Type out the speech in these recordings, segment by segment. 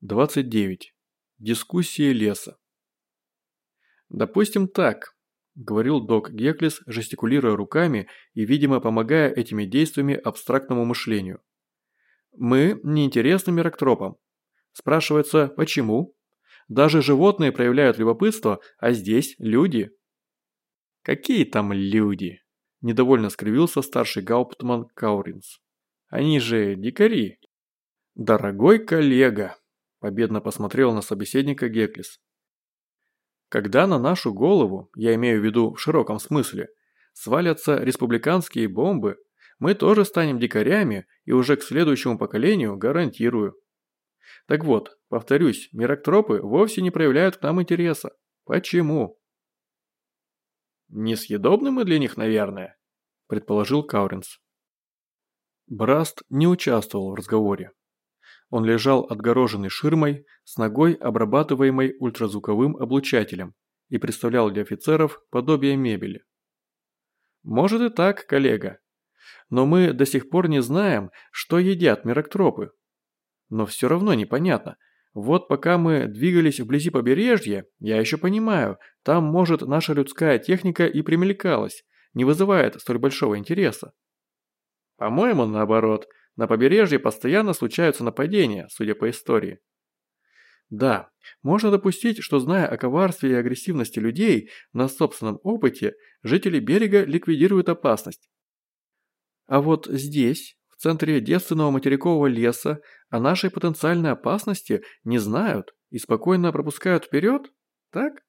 29. Дискуссии леса. «Допустим так», – говорил док Геклис, жестикулируя руками и, видимо, помогая этими действиями абстрактному мышлению. «Мы неинтересны миротропам. Спрашивается, почему? Даже животные проявляют любопытство, а здесь люди». «Какие там люди?» – недовольно скривился старший гауптман Кауринс. «Они же дикари». «Дорогой коллега», Победно посмотрел на собеседника Геклис. Когда на нашу голову, я имею в виду в широком смысле, свалятся республиканские бомбы, мы тоже станем дикарями и уже к следующему поколению гарантирую. Так вот, повторюсь, мироктропы вовсе не проявляют к нам интереса. Почему? Несъедобны мы для них, наверное, предположил Кауринс. Браст не участвовал в разговоре. Он лежал отгороженный ширмой, с ногой, обрабатываемой ультразвуковым облучателем, и представлял для офицеров подобие мебели. «Может и так, коллега. Но мы до сих пор не знаем, что едят мироктропы. Но все равно непонятно. Вот пока мы двигались вблизи побережья, я еще понимаю, там, может, наша людская техника и примелькалась, не вызывает столь большого интереса. По-моему, наоборот – на побережье постоянно случаются нападения, судя по истории. Да, можно допустить, что зная о коварстве и агрессивности людей, на собственном опыте жители берега ликвидируют опасность. А вот здесь, в центре девственного материкового леса, о нашей потенциальной опасности не знают и спокойно пропускают вперед? Так?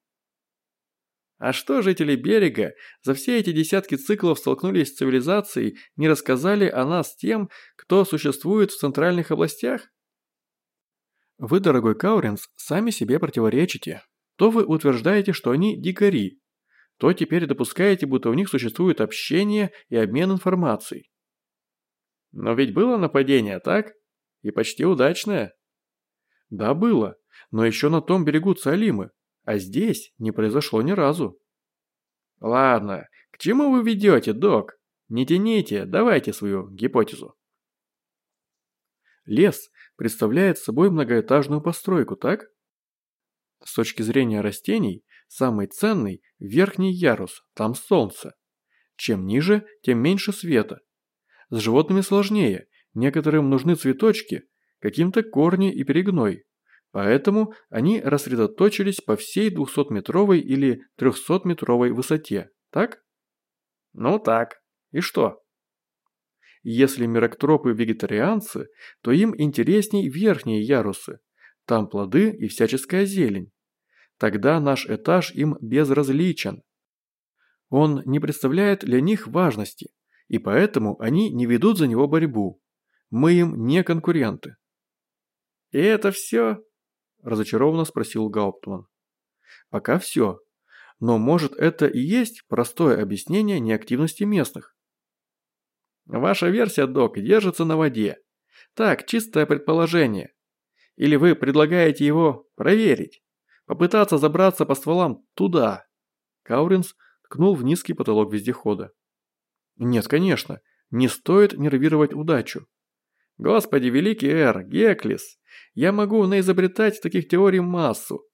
А что жители берега за все эти десятки циклов столкнулись с цивилизацией, не рассказали о нас тем, кто существует в центральных областях? Вы, дорогой Кауринс, сами себе противоречите. То вы утверждаете, что они дикари, то теперь допускаете, будто у них существует общение и обмен информацией. Но ведь было нападение, так? И почти удачное. Да, было, но еще на том берегу Цалимы, а здесь не произошло ни разу. Ладно, к чему вы ведете, док? Не тяните, давайте свою гипотезу. Лес представляет собой многоэтажную постройку, так? С точки зрения растений, самый ценный – верхний ярус, там солнце. Чем ниже, тем меньше света. С животными сложнее, некоторым нужны цветочки, каким-то корни и перегной. Поэтому они рассредоточились по всей 200-метровой или 300-метровой высоте, так? Ну так. И что? Если мироктропы вегетарианцы, то им интересней верхние ярусы. Там плоды и всяческая зелень. Тогда наш этаж им безразличен. Он не представляет для них важности, и поэтому они не ведут за него борьбу. Мы им не конкуренты. И это все? Разочарованно спросил Гауптман. Пока все. Но может это и есть простое объяснение неактивности местных? Ваша версия, док, держится на воде. Так, чистое предположение. Или вы предлагаете его проверить? Попытаться забраться по стволам туда? Кауринс ткнул в низкий потолок вездехода. Нет, конечно, не стоит нервировать удачу. Господи, великий Эр, Геклис, я могу наизобретать таких теорий массу.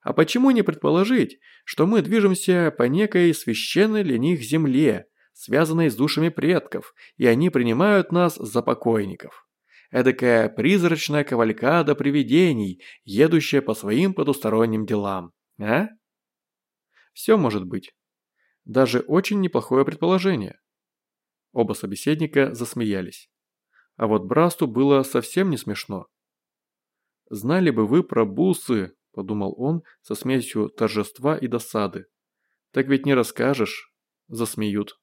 А почему не предположить, что мы движемся по некой священной для них земле, связанной с душами предков, и они принимают нас за покойников? Эдакая призрачная кавалькада привидений, едущая по своим потусторонним делам. А? Все может быть. Даже очень неплохое предположение. Оба собеседника засмеялись. А вот Брасту было совсем не смешно. «Знали бы вы про бусы», – подумал он со смесью торжества и досады. «Так ведь не расскажешь», – засмеют.